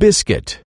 biscuit.